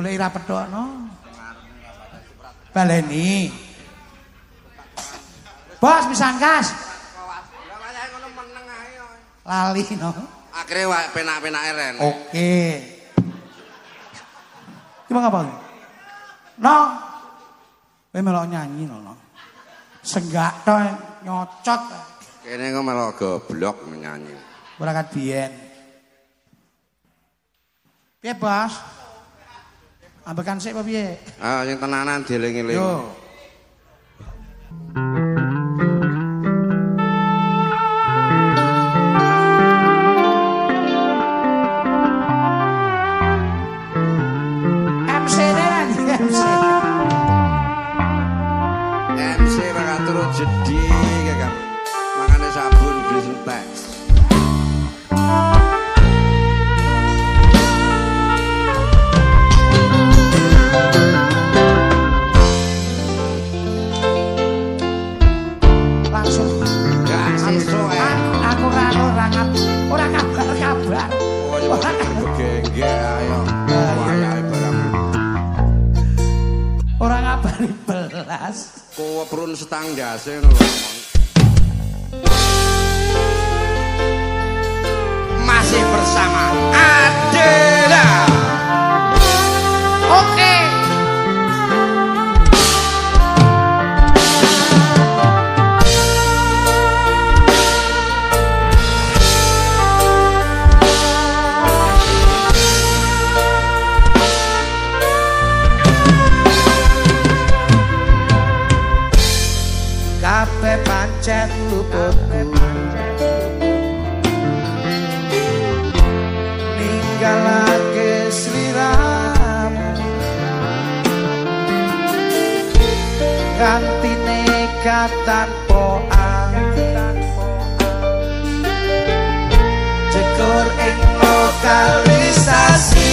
golek ira pedokno. Baleni. Bos pisan kas. Lali no. Akhire penak-penak eren. Oke. Okay. Ki apa? No. Kowe melok nyanyi no. no. Senggak to nyocot. Kene kok melok goblok nyanyi. Ora kat. Piye, Bos? Ambekan sik apa piye? Ah, sing tenanan dieling-eling. Yo, artine katan po ang cekor ing lokalisasi.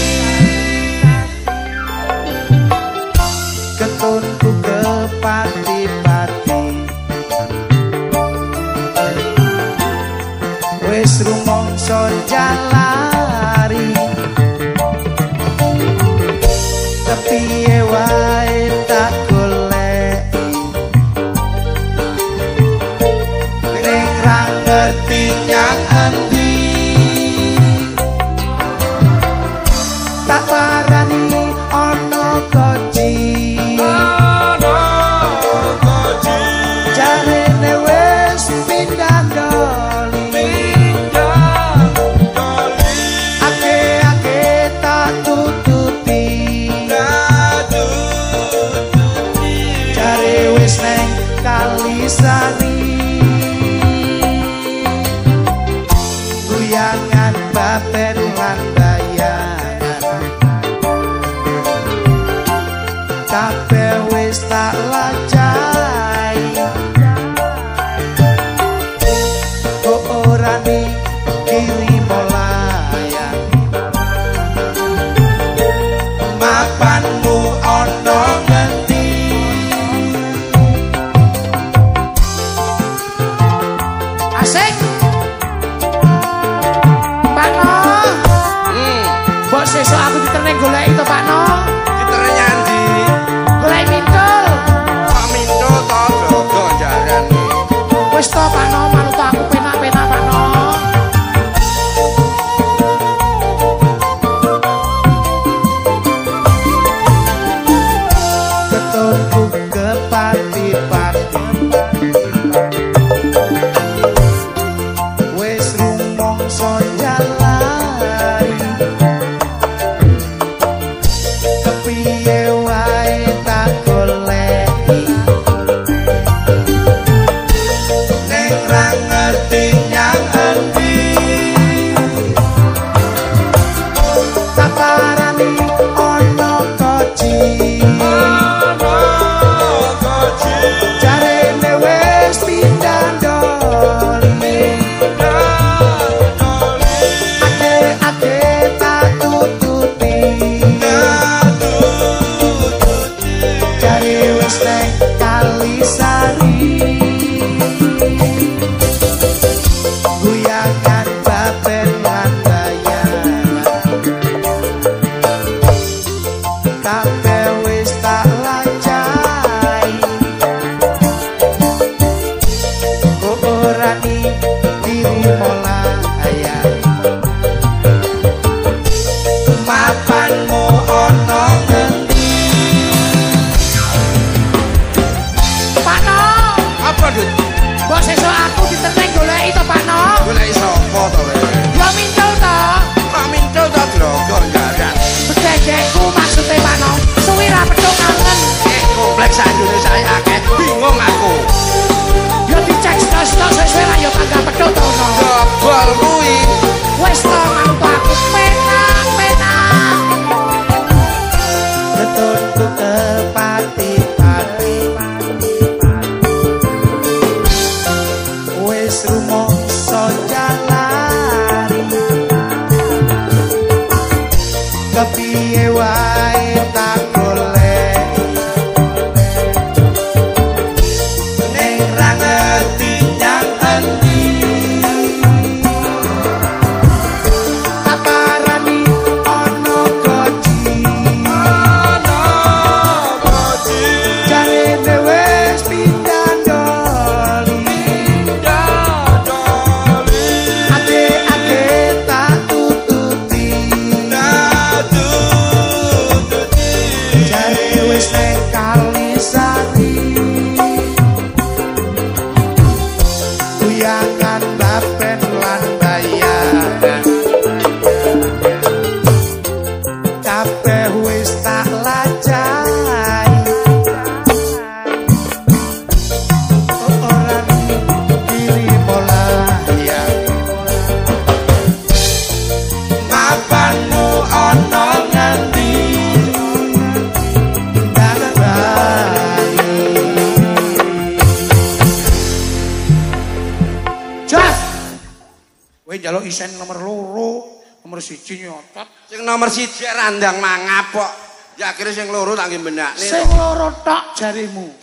Sing loro tak nggih benakne. Sing loro tok jarimu.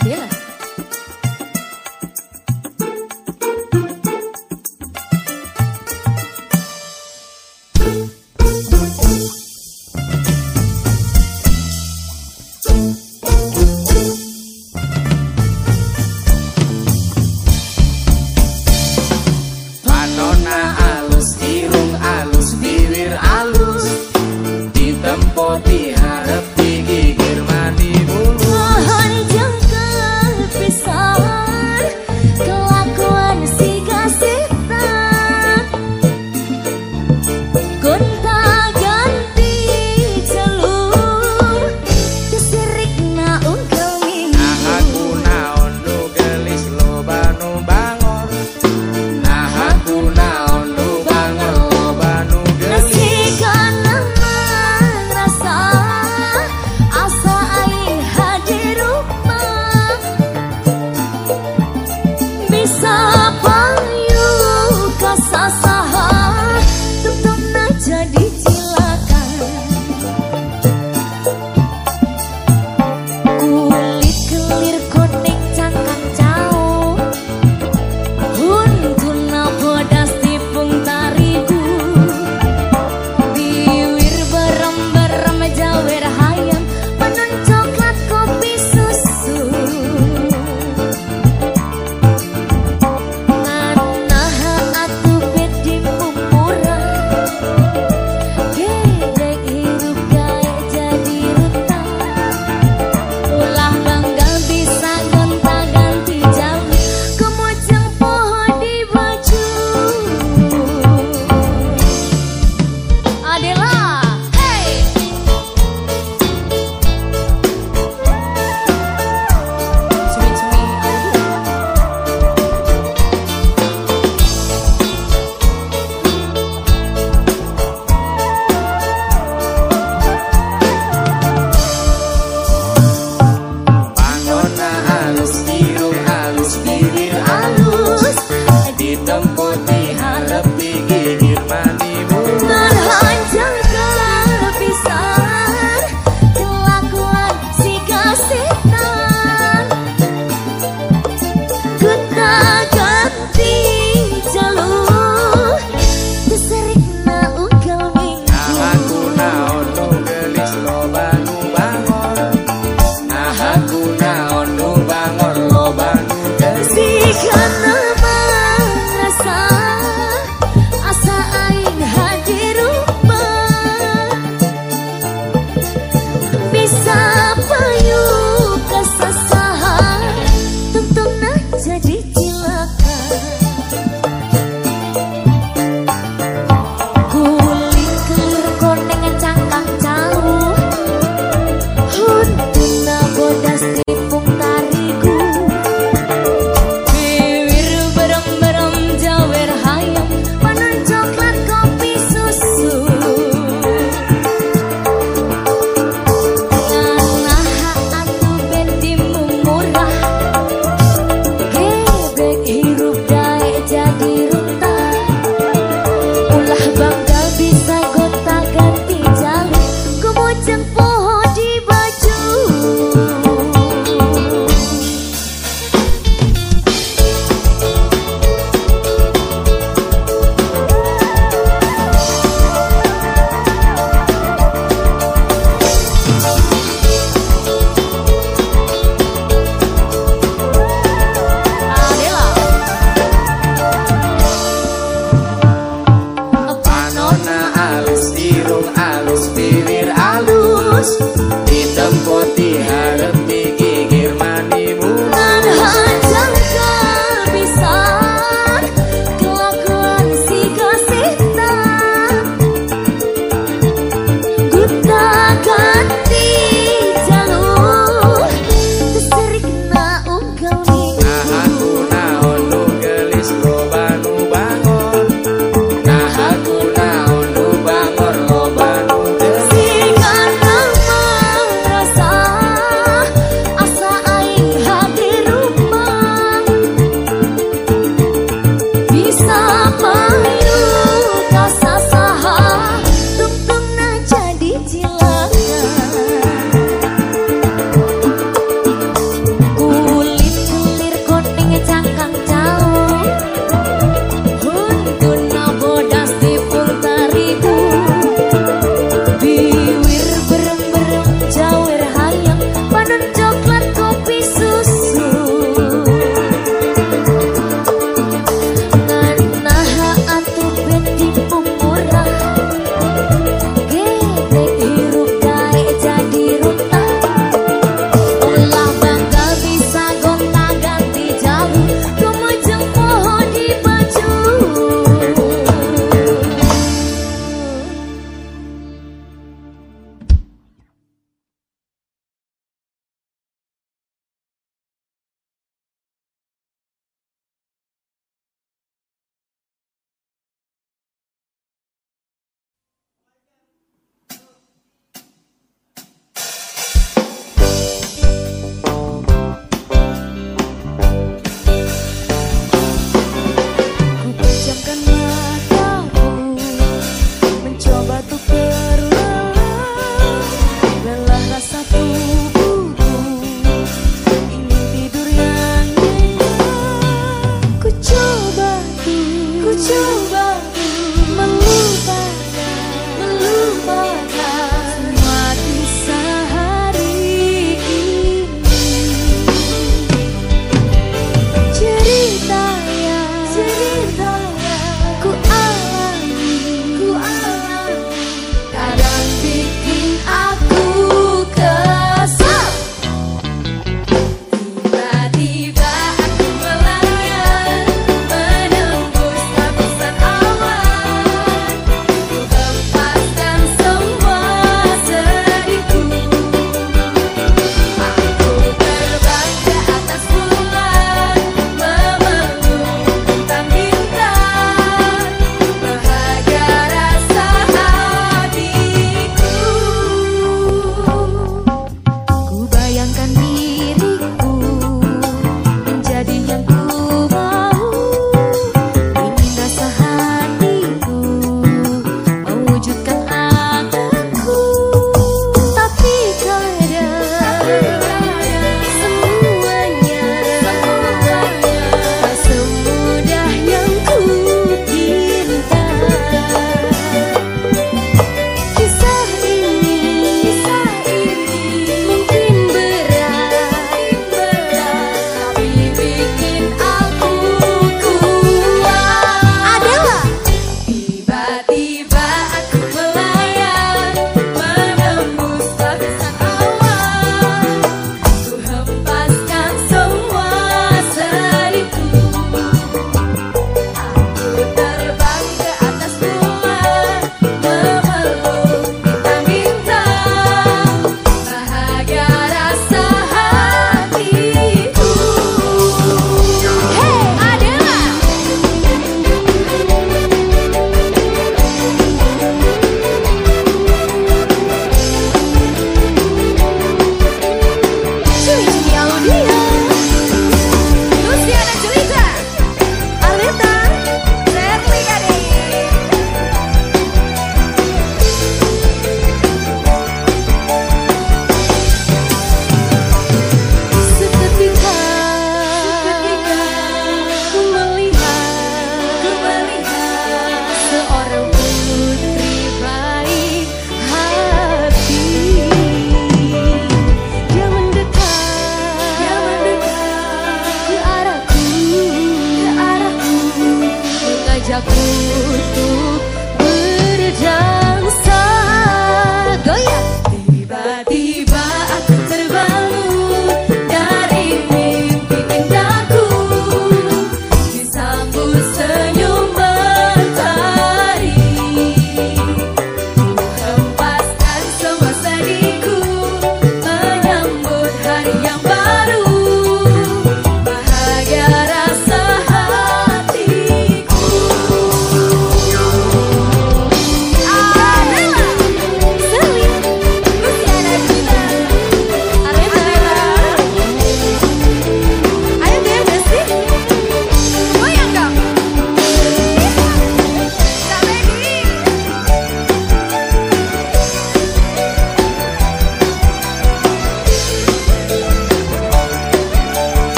Adela.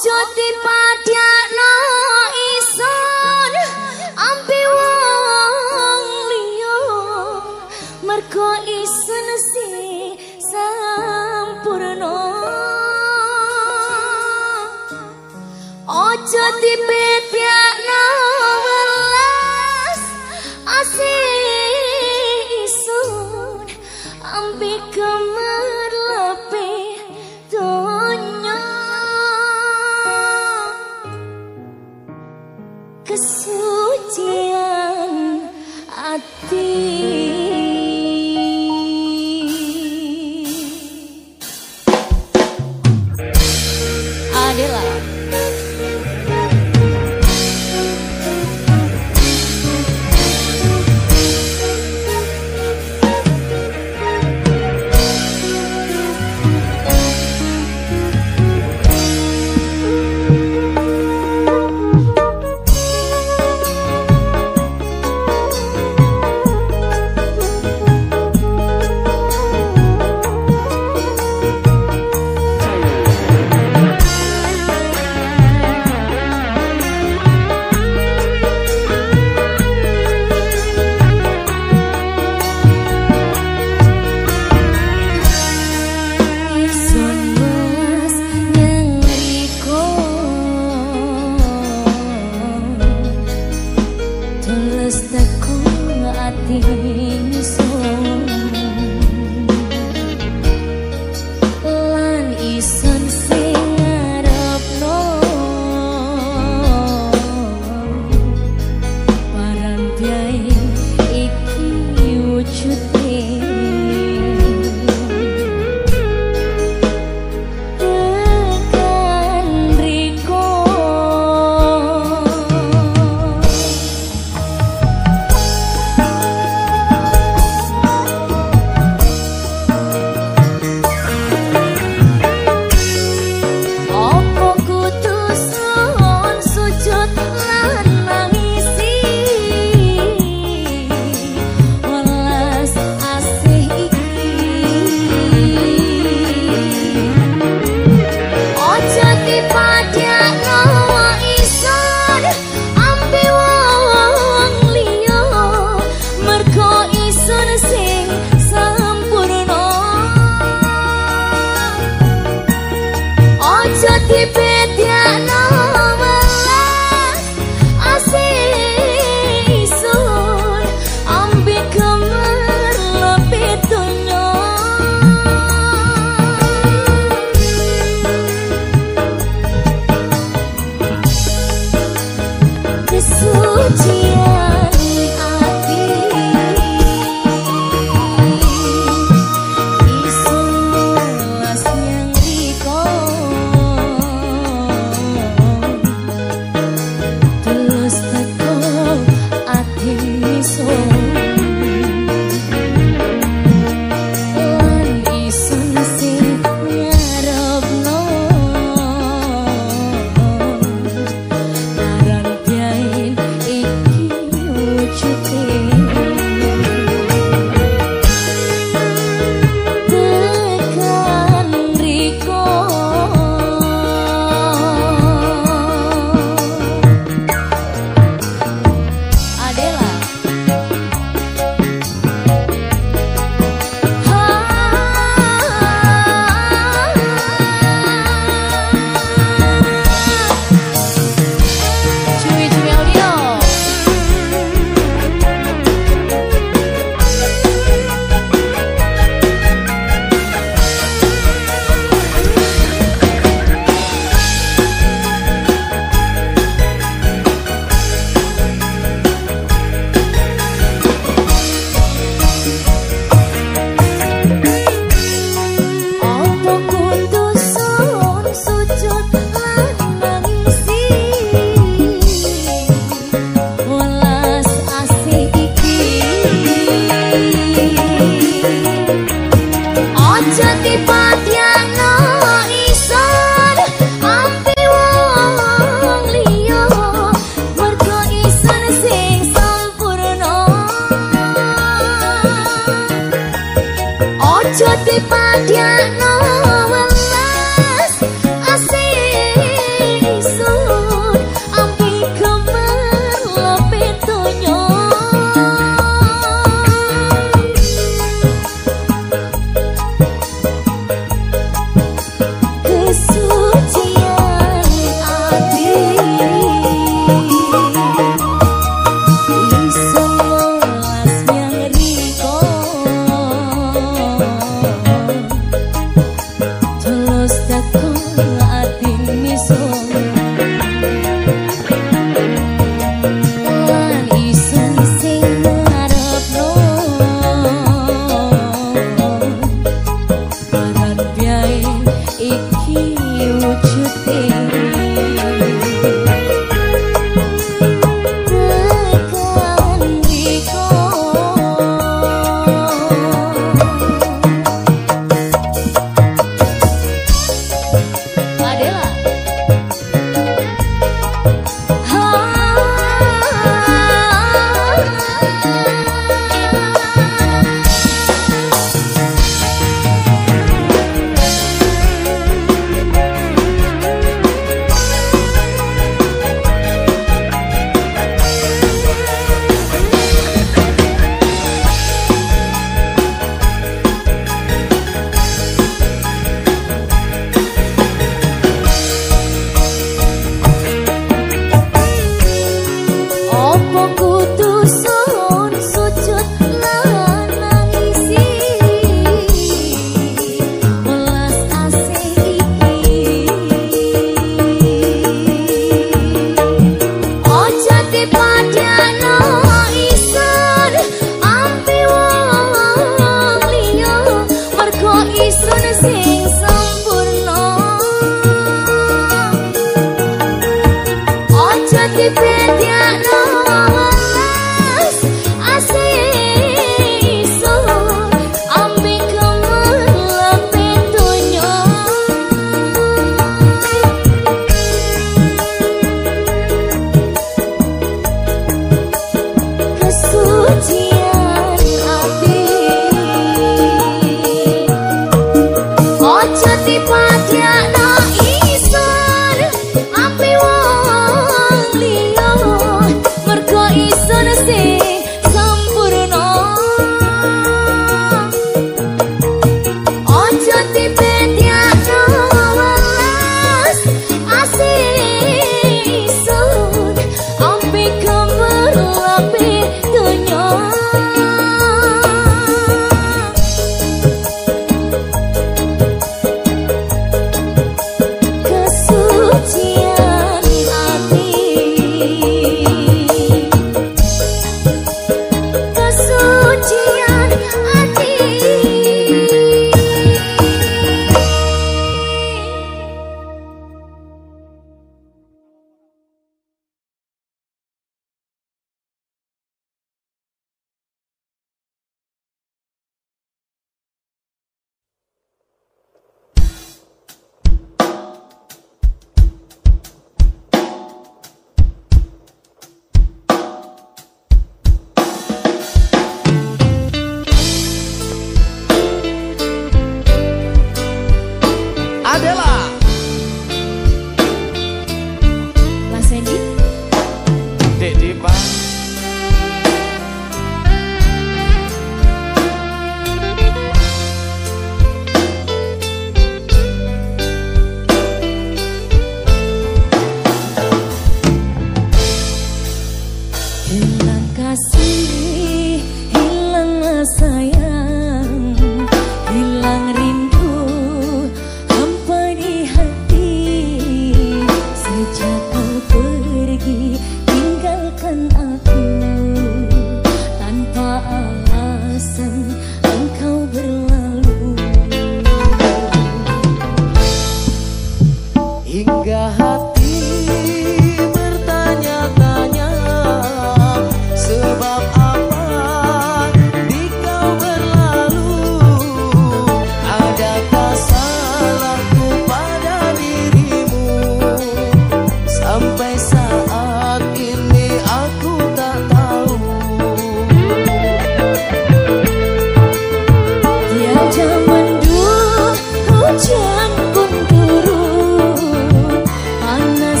Ojo dipadiakno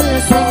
for the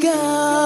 God.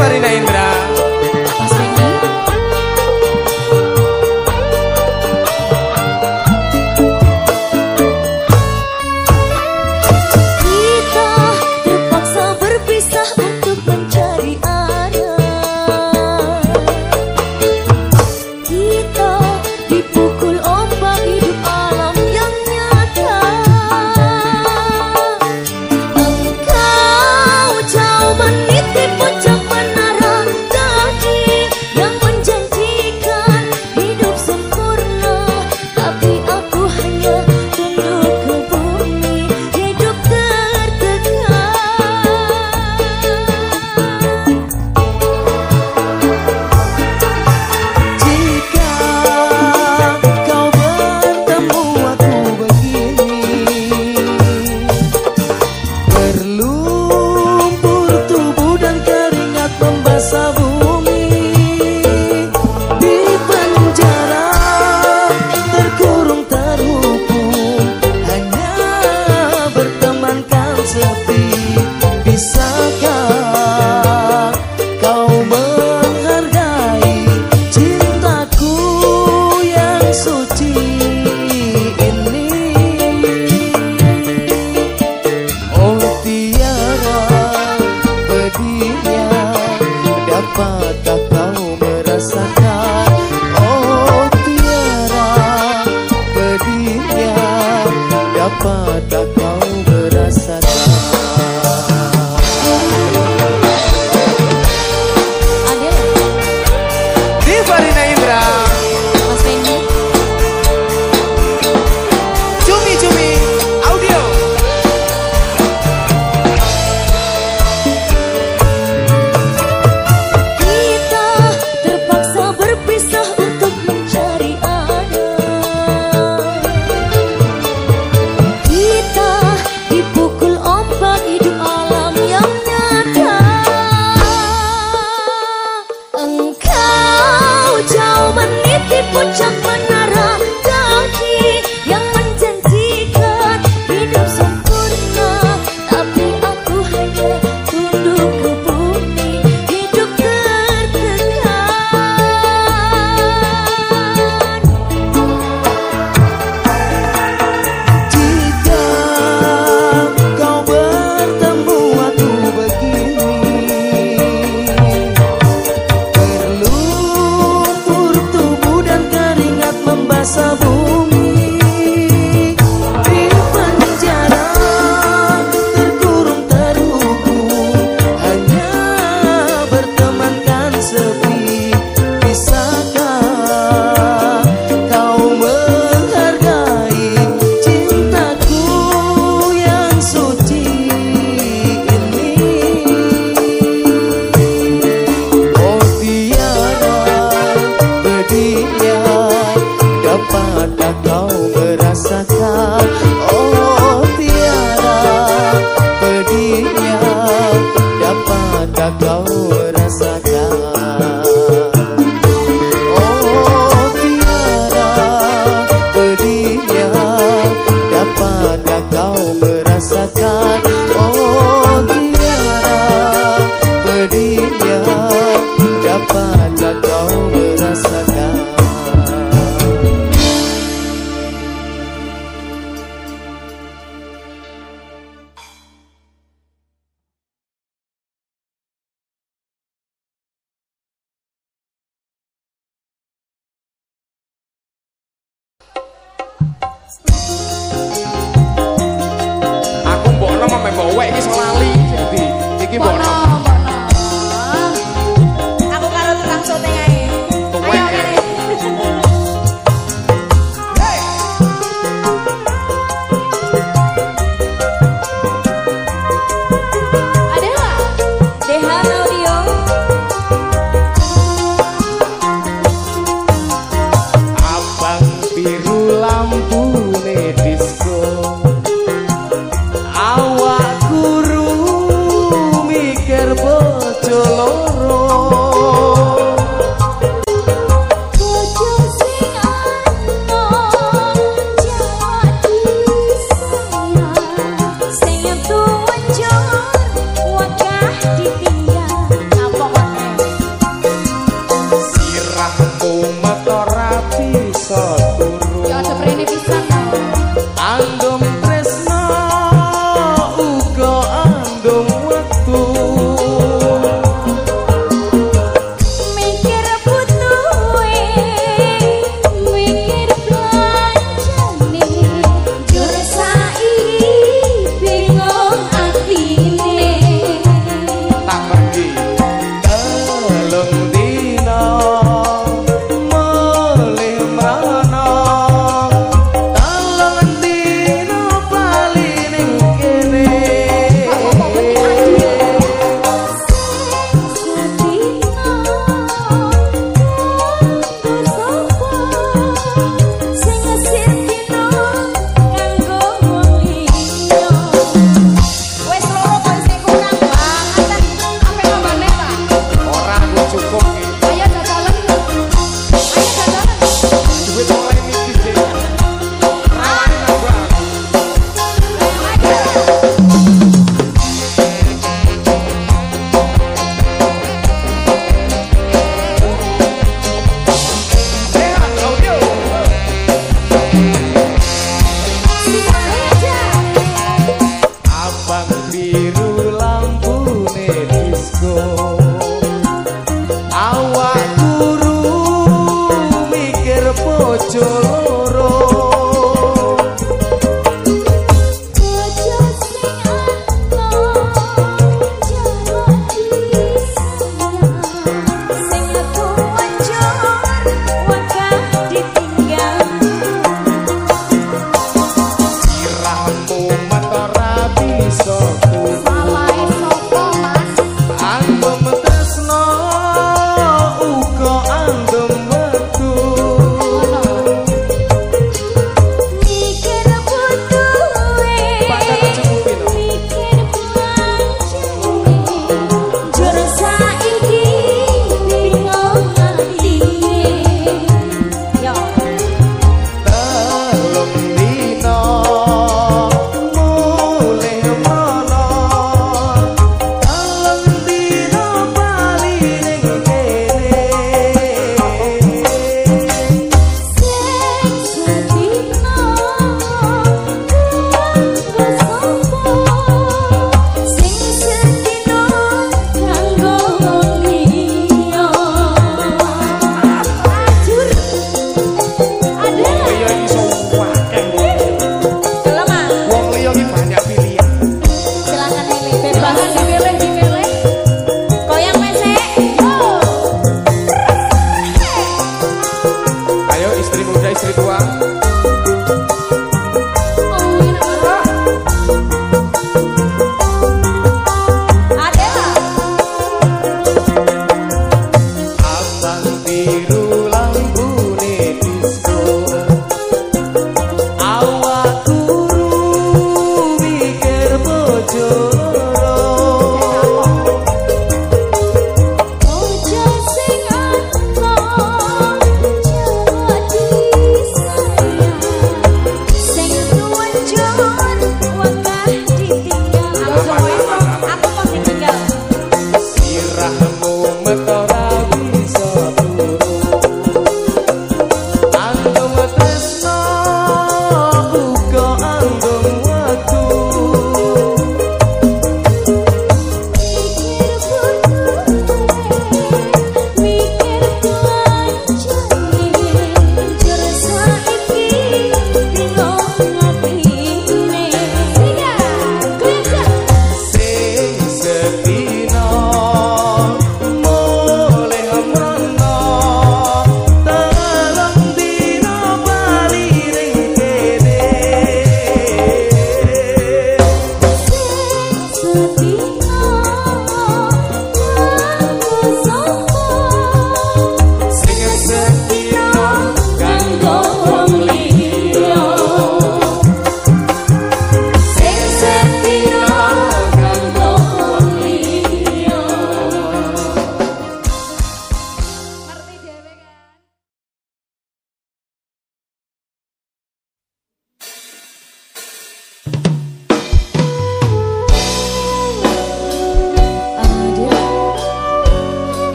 పరిణయింద్ర